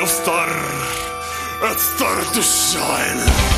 of star has started to shine.